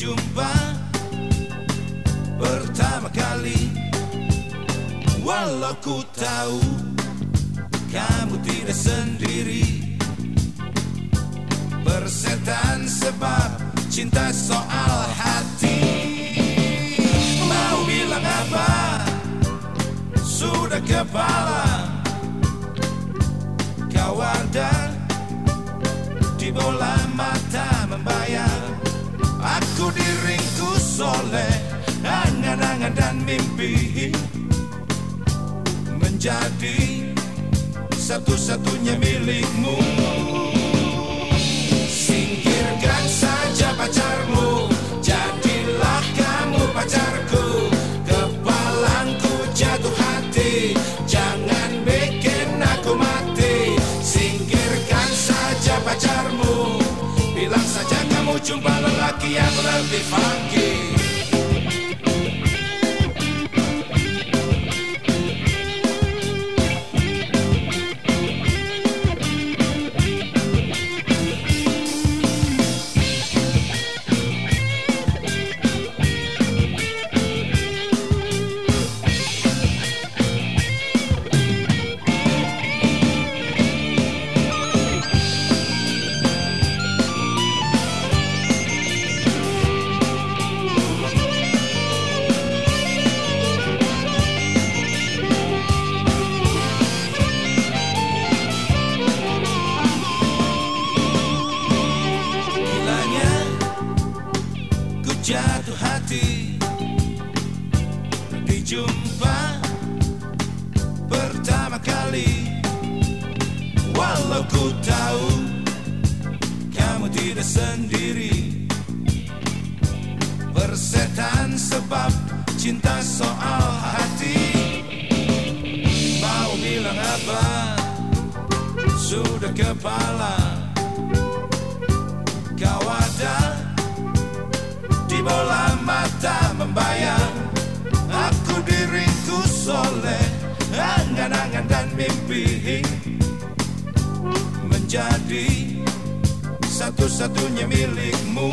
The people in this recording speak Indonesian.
jumpa pertama kali. Walau ku tahu kamu tidak sendiri. Bersetan sebab cinta soal hati. Mau bilang apa? Sudah kepala. Kau ada di bola mata membayar diringkus oleh angan-angan dan mimpi Menjadi satu-satunya milikmu. Singkirkan saja pacarmu Jadilah kamu pacarku. Kepalangku jatuh hati Jangan bikin aku mati. Singkirkan saja pacarmu Bilang saja kamu jumpa lelaki yang lebih funky Dijumpa pertama kali. Walau ku tahu kamu tidak sendiri. Persetan sebab cinta soal hati. Mau bilang apa? Sudah kepala. Kau ada di bola Satu-satunya milikmu